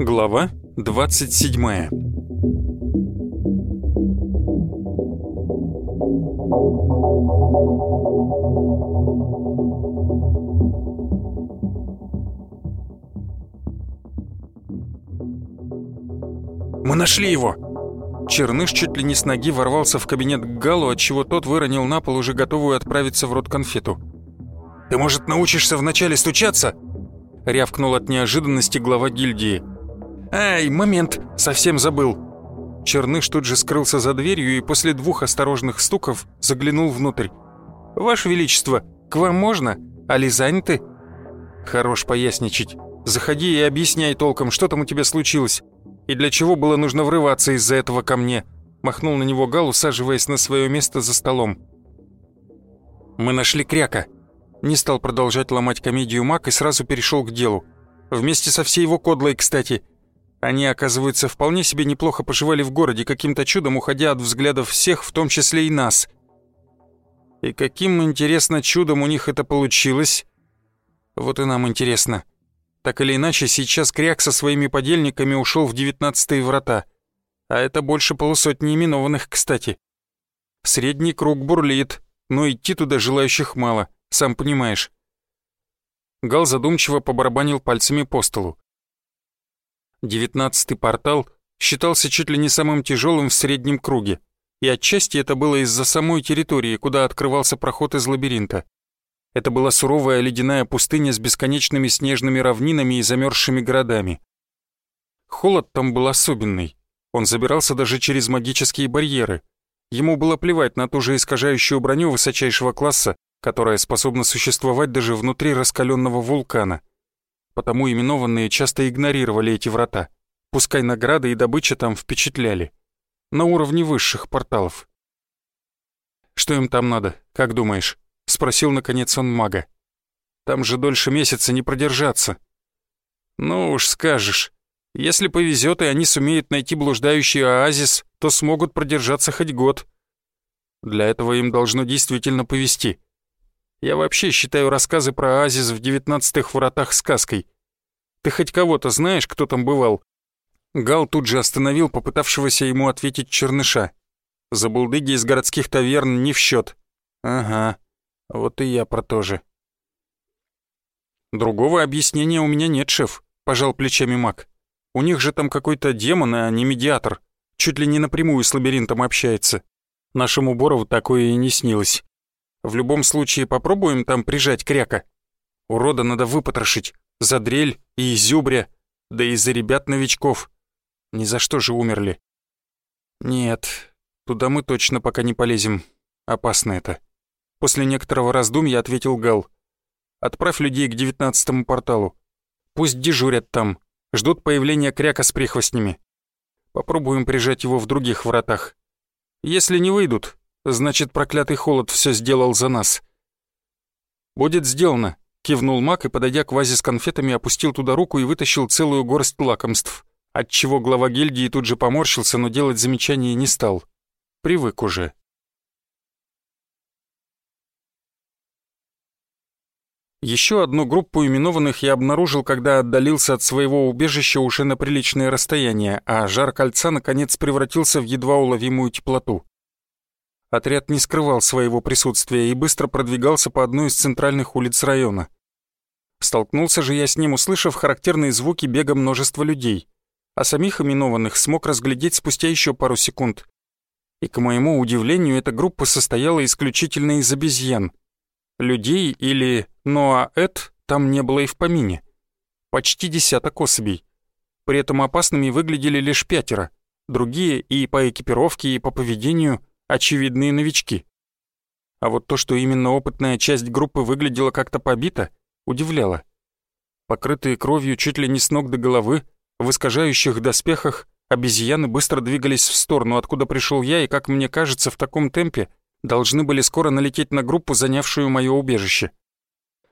Глава 27 «Мы нашли его!» Черныш чуть ли не с ноги ворвался в кабинет к Галу, отчего тот выронил на пол уже готовую отправиться в рот конфету. «Ты, может, научишься вначале стучаться?» Рявкнул от неожиданности глава гильдии. «Ай, момент, совсем забыл!» Черныш тут же скрылся за дверью и после двух осторожных стуков заглянул внутрь. «Ваше Величество, к вам можно? Али заняты?» «Хорош поясничать. Заходи и объясняй толком, что там у тебя случилось. И для чего было нужно врываться из-за этого ко мне?» Махнул на него Гал, усаживаясь на свое место за столом. «Мы нашли кряка». Не стал продолжать ломать комедию Мак и сразу перешел к делу. Вместе со всей его кодлой, кстати. Они, оказывается, вполне себе неплохо поживали в городе, каким-то чудом уходя от взглядов всех, в том числе и нас. И каким, интересно, чудом у них это получилось? Вот и нам интересно. Так или иначе, сейчас Кряк со своими подельниками ушел в девятнадцатые врата. А это больше полусотни именованных, кстати. Средний круг бурлит, но идти туда желающих мало, сам понимаешь. Гал задумчиво побарабанил пальцами по столу. Девятнадцатый портал считался чуть ли не самым тяжелым в среднем круге, и отчасти это было из-за самой территории, куда открывался проход из лабиринта. Это была суровая ледяная пустыня с бесконечными снежными равнинами и замерзшими городами. Холод там был особенный. Он забирался даже через магические барьеры. Ему было плевать на ту же искажающую броню высочайшего класса, которая способна существовать даже внутри раскаленного вулкана. Потому именованные часто игнорировали эти врата. Пускай награды и добыча там впечатляли. На уровне высших порталов. «Что им там надо, как думаешь?» — спросил наконец он мага. «Там же дольше месяца не продержаться». «Ну уж скажешь. Если повезет и они сумеют найти блуждающий оазис, то смогут продержаться хоть год. Для этого им должно действительно повезти. Я вообще считаю рассказы про оазис в девятнадцатых вратах сказкой. Ты хоть кого-то знаешь, кто там бывал?» Гал тут же остановил попытавшегося ему ответить черныша. «Забулдыги из городских таверн не в счет. «Ага, вот и я про то же. Другого объяснения у меня нет, шеф, пожал плечами маг. У них же там какой-то демон, а не медиатор. Чуть ли не напрямую с лабиринтом общается. Нашему Борову такое и не снилось. В любом случае попробуем там прижать кряка. Урода надо выпотрошить. За дрель и изюбря, да и за ребят-новичков. Ни за что же умерли. Нет, туда мы точно пока не полезем. Опасно это. После некоторого раздумья ответил Гал. «Отправь людей к девятнадцатому порталу. Пусть дежурят там, ждут появления кряка с прихвостнями. Попробуем прижать его в других вратах. Если не выйдут, значит проклятый холод все сделал за нас». «Будет сделано», — кивнул Мак и, подойдя к вазе с конфетами, опустил туда руку и вытащил целую горсть лакомств, отчего глава гильдии тут же поморщился, но делать замечания не стал. Привык уже. Еще одну группу именованных я обнаружил, когда отдалился от своего убежища уже на приличное расстояние, а жар кольца наконец превратился в едва уловимую теплоту. Отряд не скрывал своего присутствия и быстро продвигался по одной из центральных улиц района. Столкнулся же я с ним, услышав характерные звуки бега множества людей, а самих именованных смог разглядеть спустя еще пару секунд. И, к моему удивлению, эта группа состояла исключительно из обезьян — Людей или Ноаэт там не было и в помине. Почти десяток особей. При этом опасными выглядели лишь пятеро. Другие и по экипировке, и по поведению очевидные новички. А вот то, что именно опытная часть группы выглядела как-то побита, удивляло. Покрытые кровью чуть ли не с ног до головы, в искажающих доспехах, обезьяны быстро двигались в сторону, откуда пришел я, и, как мне кажется, в таком темпе должны были скоро налететь на группу, занявшую мое убежище.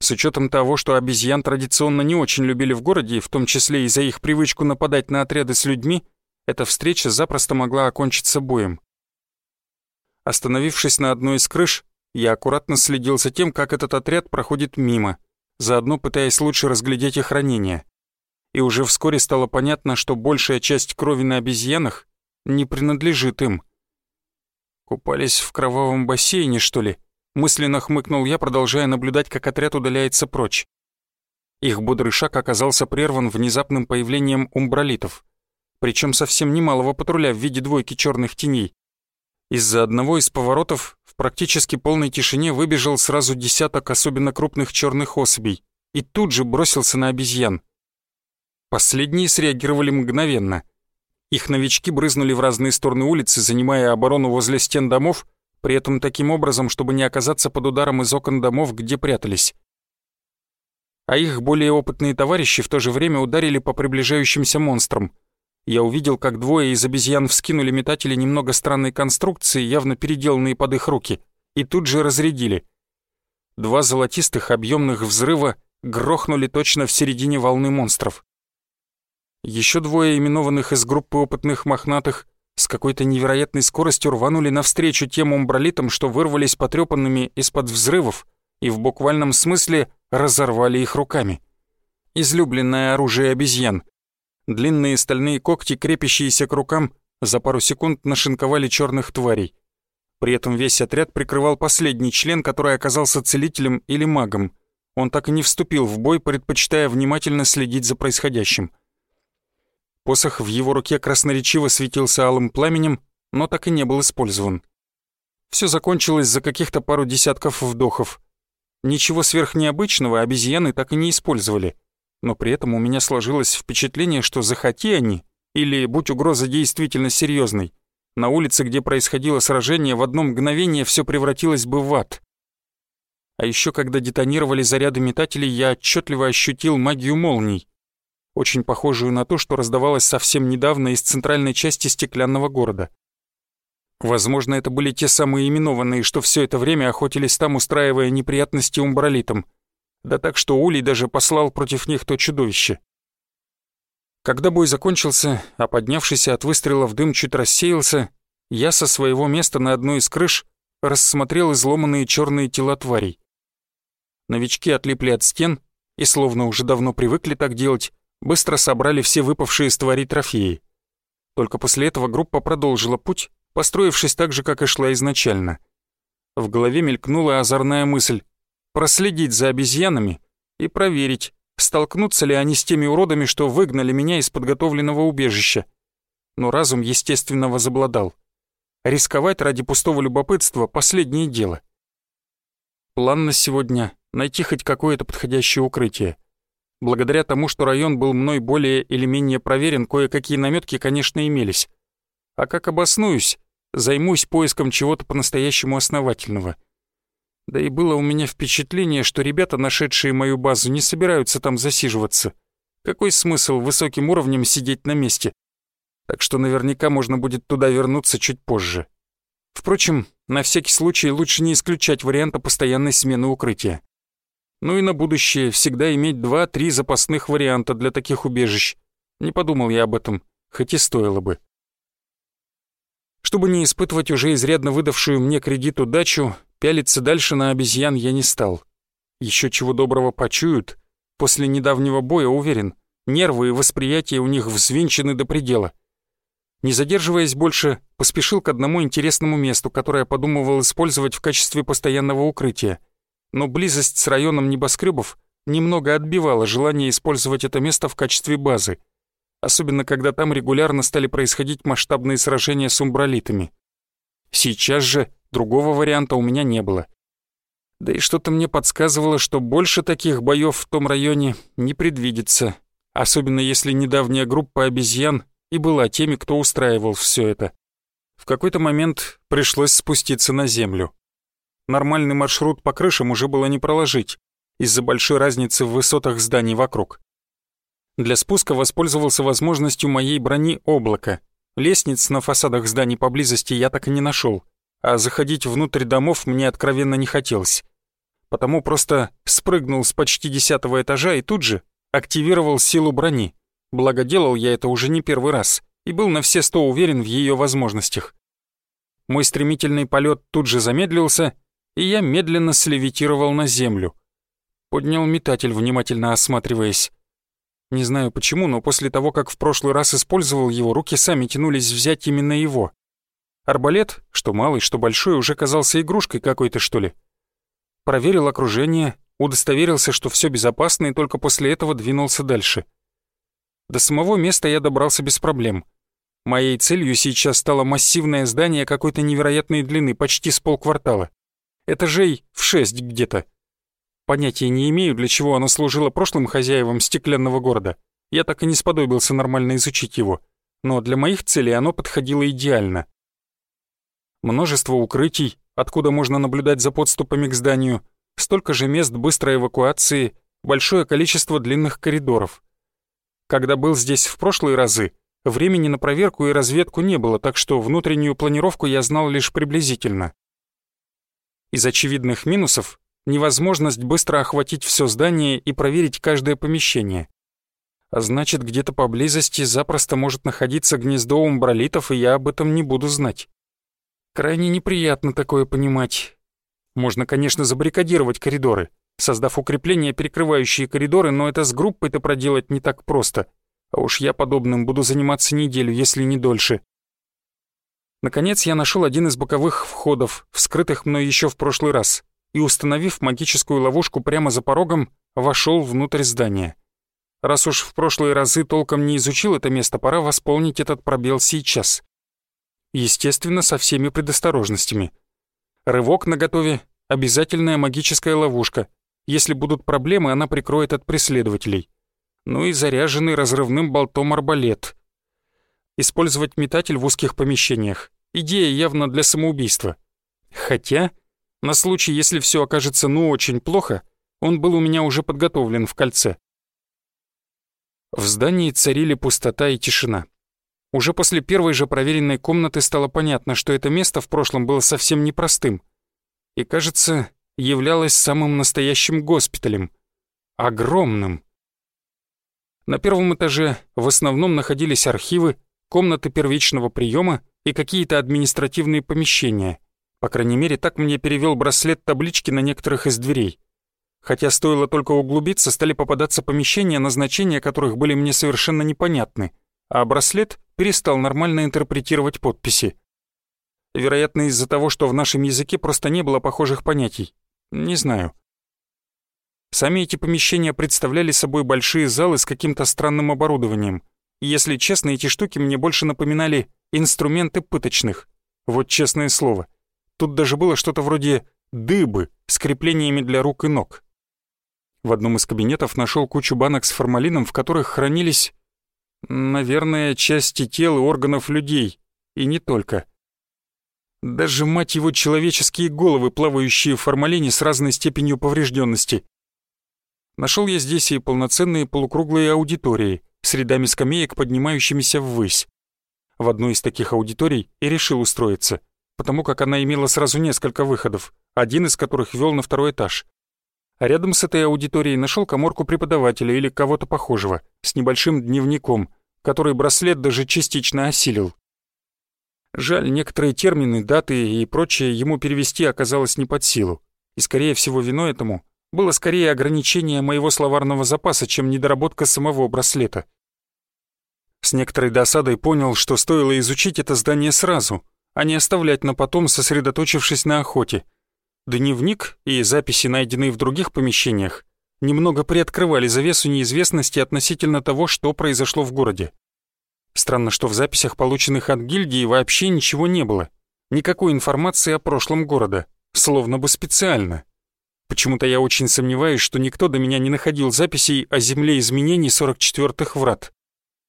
С учетом того, что обезьян традиционно не очень любили в городе, в том числе и за их привычку нападать на отряды с людьми, эта встреча запросто могла окончиться боем. Остановившись на одной из крыш, я аккуратно следил за тем, как этот отряд проходит мимо, заодно пытаясь лучше разглядеть их ранения. И уже вскоре стало понятно, что большая часть крови на обезьянах не принадлежит им. Купались в кровавом бассейне, что ли? Мысленно хмыкнул я, продолжая наблюдать, как отряд удаляется прочь. Их бодрый шаг оказался прерван внезапным появлением умбралитов, причем совсем немалого патруля в виде двойки черных теней. Из-за одного из поворотов в практически полной тишине выбежал сразу десяток особенно крупных черных особей и тут же бросился на обезьян. Последние среагировали мгновенно. Их новички брызнули в разные стороны улицы, занимая оборону возле стен домов, при этом таким образом, чтобы не оказаться под ударом из окон домов, где прятались. А их более опытные товарищи в то же время ударили по приближающимся монстрам. Я увидел, как двое из обезьян вскинули метатели немного странной конструкции, явно переделанные под их руки, и тут же разрядили. Два золотистых объемных взрыва грохнули точно в середине волны монстров. Еще двое именованных из группы опытных мохнатых с какой-то невероятной скоростью рванули навстречу тем умбралитам, что вырвались потрепанными из-под взрывов и в буквальном смысле разорвали их руками. Излюбленное оружие обезьян. Длинные стальные когти, крепящиеся к рукам, за пару секунд нашинковали черных тварей. При этом весь отряд прикрывал последний член, который оказался целителем или магом. Он так и не вступил в бой, предпочитая внимательно следить за происходящим. Посох в его руке красноречиво светился алым пламенем, но так и не был использован. Все закончилось за каких-то пару десятков вдохов. Ничего сверхнеобычного обезьяны так и не использовали, но при этом у меня сложилось впечатление, что захоти они, или будь угроза действительно серьезной, на улице, где происходило сражение, в одно мгновение все превратилось бы в ад. А еще когда детонировали заряды метателей, я отчетливо ощутил магию молний очень похожую на то, что раздавалось совсем недавно из центральной части стеклянного города. Возможно, это были те самые именованные, что все это время охотились там, устраивая неприятности умбралитам. Да так, что Улей даже послал против них то чудовище. Когда бой закончился, а поднявшийся от выстрелов дым чуть рассеялся, я со своего места на одной из крыш рассмотрел изломанные черные тела тварей. Новички отлипли от стен и, словно уже давно привыкли так делать, быстро собрали все выпавшие из твари трофеи. Только после этого группа продолжила путь, построившись так же, как и шла изначально. В голове мелькнула озорная мысль проследить за обезьянами и проверить, столкнутся ли они с теми уродами, что выгнали меня из подготовленного убежища. Но разум, естественно, возобладал. Рисковать ради пустого любопытства — последнее дело. План на сегодня — найти хоть какое-то подходящее укрытие. Благодаря тому, что район был мной более или менее проверен, кое-какие наметки, конечно, имелись. А как обоснуюсь, займусь поиском чего-то по-настоящему основательного. Да и было у меня впечатление, что ребята, нашедшие мою базу, не собираются там засиживаться. Какой смысл высоким уровнем сидеть на месте? Так что наверняка можно будет туда вернуться чуть позже. Впрочем, на всякий случай лучше не исключать варианта постоянной смены укрытия. Ну и на будущее всегда иметь два-три запасных варианта для таких убежищ. Не подумал я об этом, хоть и стоило бы. Чтобы не испытывать уже изрядно выдавшую мне кредит удачу, пялиться дальше на обезьян я не стал. Еще чего доброго почуют. После недавнего боя, уверен, нервы и восприятие у них взвинчены до предела. Не задерживаясь больше, поспешил к одному интересному месту, которое подумывал использовать в качестве постоянного укрытия — но близость с районом небоскребов немного отбивала желание использовать это место в качестве базы, особенно когда там регулярно стали происходить масштабные сражения с умбралитами. Сейчас же другого варианта у меня не было. Да и что-то мне подсказывало, что больше таких боев в том районе не предвидится, особенно если недавняя группа обезьян и была теми, кто устраивал все это. В какой-то момент пришлось спуститься на землю. Нормальный маршрут по крышам уже было не проложить, из-за большой разницы в высотах зданий вокруг. Для спуска воспользовался возможностью моей брони облака. Лестниц на фасадах зданий поблизости я так и не нашел, а заходить внутрь домов мне откровенно не хотелось. Потому просто спрыгнул с почти десятого этажа и тут же активировал силу брони. Благо делал я это уже не первый раз и был на все сто уверен в ее возможностях. Мой стремительный полет тут же замедлился, и я медленно слевитировал на землю. Поднял метатель, внимательно осматриваясь. Не знаю почему, но после того, как в прошлый раз использовал его, руки сами тянулись взять именно его. Арбалет, что малый, что большой, уже казался игрушкой какой-то, что ли. Проверил окружение, удостоверился, что все безопасно, и только после этого двинулся дальше. До самого места я добрался без проблем. Моей целью сейчас стало массивное здание какой-то невероятной длины, почти с полквартала. Этажей в шесть где-то. Понятия не имею, для чего оно служило прошлым хозяевам стеклянного города. Я так и не сподобился нормально изучить его. Но для моих целей оно подходило идеально. Множество укрытий, откуда можно наблюдать за подступами к зданию, столько же мест быстрой эвакуации, большое количество длинных коридоров. Когда был здесь в прошлые разы, времени на проверку и разведку не было, так что внутреннюю планировку я знал лишь приблизительно. Из очевидных минусов невозможность быстро охватить все здание и проверить каждое помещение. А значит, где-то поблизости запросто может находиться гнездо умбралитов, и я об этом не буду знать. Крайне неприятно такое понимать. Можно, конечно, забаррикадировать коридоры, создав укрепления, перекрывающие коридоры, но это с группой-то проделать не так просто. А уж я подобным буду заниматься неделю, если не дольше. Наконец я нашел один из боковых входов, вскрытых мной еще в прошлый раз и, установив магическую ловушку прямо за порогом, вошел внутрь здания. Раз уж в прошлые разы толком не изучил это место, пора восполнить этот пробел сейчас. Естественно, со всеми предосторожностями. Рывок наготове, обязательная магическая ловушка. Если будут проблемы, она прикроет от преследователей. Ну и заряженный разрывным болтом арбалет. Использовать метатель в узких помещениях. Идея явно для самоубийства. Хотя на случай, если все окажется ну очень плохо, он был у меня уже подготовлен в кольце. В здании царили пустота и тишина. Уже после первой же проверенной комнаты стало понятно, что это место в прошлом было совсем непростым. И, кажется, являлось самым настоящим госпиталем. Огромным. На первом этаже в основном находились архивы, комнаты первичного приема и какие-то административные помещения — по крайней мере, так мне перевел браслет таблички на некоторых из дверей. Хотя стоило только углубиться, стали попадаться помещения, назначения которых были мне совершенно непонятны, а браслет перестал нормально интерпретировать подписи. Вероятно, из-за того, что в нашем языке просто не было похожих понятий. Не знаю. Сами эти помещения представляли собой большие залы с каким-то странным оборудованием. Если честно, эти штуки мне больше напоминали инструменты пыточных. Вот честное слово — Тут даже было что-то вроде дыбы с креплениями для рук и ног. В одном из кабинетов нашел кучу банок с формалином, в которых хранились, наверное, части тел и органов людей, и не только. Даже, мать его, человеческие головы, плавающие в формалине с разной степенью поврежденности. Нашел я здесь и полноценные полукруглые аудитории с рядами скамеек, поднимающимися ввысь. В одной из таких аудиторий и решил устроиться — потому как она имела сразу несколько выходов, один из которых вел на второй этаж. А рядом с этой аудиторией нашел коморку преподавателя или кого-то похожего, с небольшим дневником, который браслет даже частично осилил. Жаль, некоторые термины, даты и прочее ему перевести оказалось не под силу. И, скорее всего, виной этому было скорее ограничение моего словарного запаса, чем недоработка самого браслета. С некоторой досадой понял, что стоило изучить это здание сразу, а не оставлять на потом, сосредоточившись на охоте. Дневник и записи, найденные в других помещениях, немного приоткрывали завесу неизвестности относительно того, что произошло в городе. Странно, что в записях, полученных от гильдии, вообще ничего не было. Никакой информации о прошлом города, словно бы специально. Почему-то я очень сомневаюсь, что никто до меня не находил записей о земле изменений 44-х врат.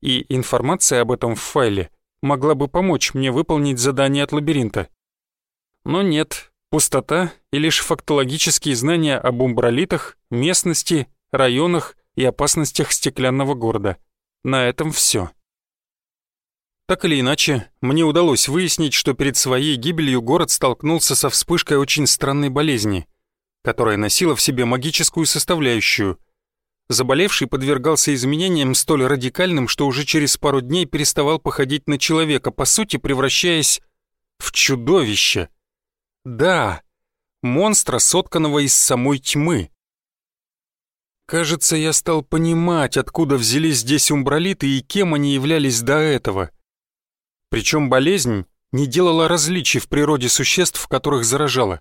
И информация об этом в файле могла бы помочь мне выполнить задание от лабиринта. Но нет, пустота и лишь фактологические знания об умбралитах, местности, районах и опасностях стеклянного города. На этом все. Так или иначе, мне удалось выяснить, что перед своей гибелью город столкнулся со вспышкой очень странной болезни, которая носила в себе магическую составляющую, Заболевший подвергался изменениям столь радикальным, что уже через пару дней переставал походить на человека, по сути превращаясь в чудовище. Да, монстра, сотканного из самой тьмы. Кажется, я стал понимать, откуда взялись здесь умбралиты и кем они являлись до этого. Причем болезнь не делала различий в природе существ, которых заражала.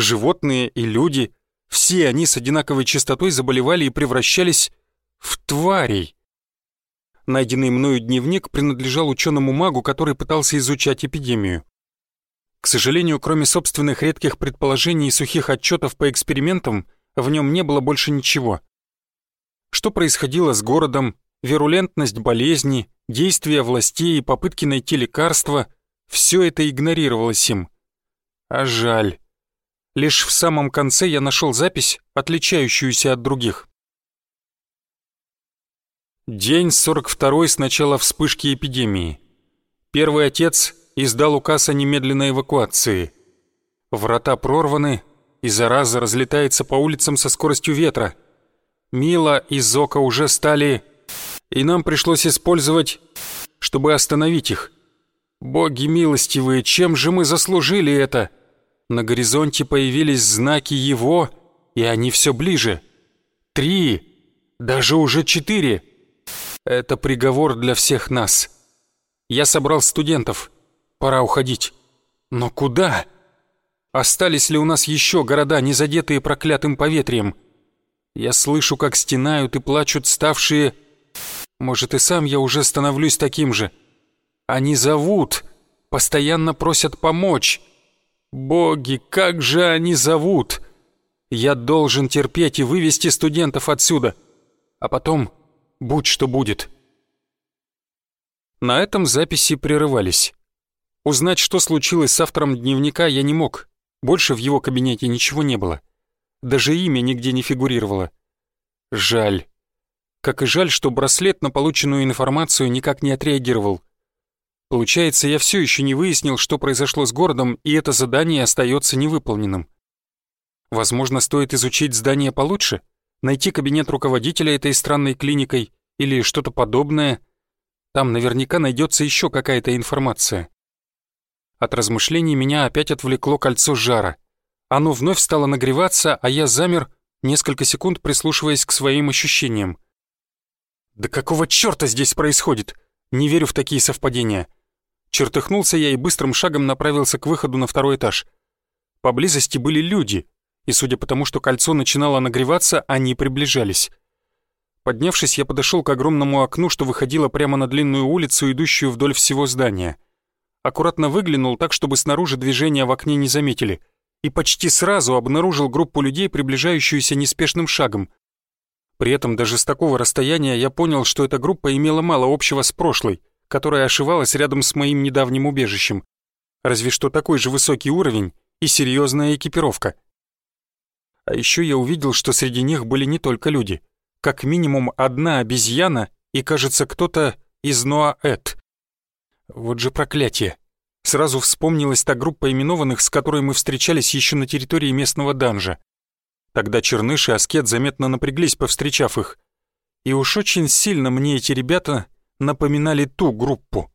Животные и люди, все они с одинаковой частотой заболевали и превращались в тварей. Найденный мною дневник принадлежал ученому-магу, который пытался изучать эпидемию. К сожалению, кроме собственных редких предположений и сухих отчетов по экспериментам, в нем не было больше ничего. Что происходило с городом, вирулентность болезни, действия властей и попытки найти лекарства — все это игнорировалось им. А жаль. Лишь в самом конце я нашел запись, отличающуюся от других. День 42 с начала вспышки эпидемии. Первый отец издал указ о немедленной эвакуации. Врата прорваны, и зараза разлетается по улицам со скоростью ветра — Мила и Зока уже стали... И нам пришлось использовать, чтобы остановить их. Боги милостивые, чем же мы заслужили это? На горизонте появились знаки его, и они все ближе. Три, даже уже четыре. Это приговор для всех нас. Я собрал студентов. Пора уходить. Но куда? Остались ли у нас еще города, не задетые проклятым поветрием? Я слышу, как стенают и плачут ставшие... Может, и сам я уже становлюсь таким же. Они зовут, постоянно просят помочь. Боги, как же они зовут! Я должен терпеть и вывести студентов отсюда. А потом будь что будет. На этом записи прерывались. Узнать, что случилось с автором дневника, я не мог. Больше в его кабинете ничего не было. Даже имя нигде не фигурировало. Жаль. Как и жаль, что браслет на полученную информацию никак не отреагировал. Получается, я все еще не выяснил, что произошло с городом, и это задание остается невыполненным. Возможно, стоит изучить здание получше, найти кабинет руководителя этой странной клиникой или что-то подобное. Там наверняка найдется еще какая-то информация. От размышлений меня опять отвлекло кольцо жара — оно вновь стало нагреваться, а я замер, несколько секунд прислушиваясь к своим ощущениям. «Да какого чёрта здесь происходит? Не верю в такие совпадения». Чертыхнулся я и быстрым шагом направился к выходу на второй этаж. Поблизости были люди, и судя по тому, что кольцо начинало нагреваться, они приближались. Поднявшись, я подошел к огромному окну, что выходило прямо на длинную улицу, идущую вдоль всего здания. Аккуратно выглянул так, чтобы снаружи движения в окне не заметили — и почти сразу обнаружил группу людей, приближающуюся неспешным шагом. При этом даже с такого расстояния я понял, что эта группа имела мало общего с прошлой, которая ошивалась рядом с моим недавним убежищем. Разве что такой же высокий уровень и серьезная экипировка. А еще я увидел, что среди них были не только люди. Как минимум одна обезьяна и, кажется, кто-то из Ноаэт. Вот же проклятие. Сразу вспомнилась та группа именованных, с которой мы встречались еще на территории местного данжа. Тогда Черныш и Аскет заметно напряглись, повстречав их. И уж очень сильно мне эти ребята напоминали ту группу.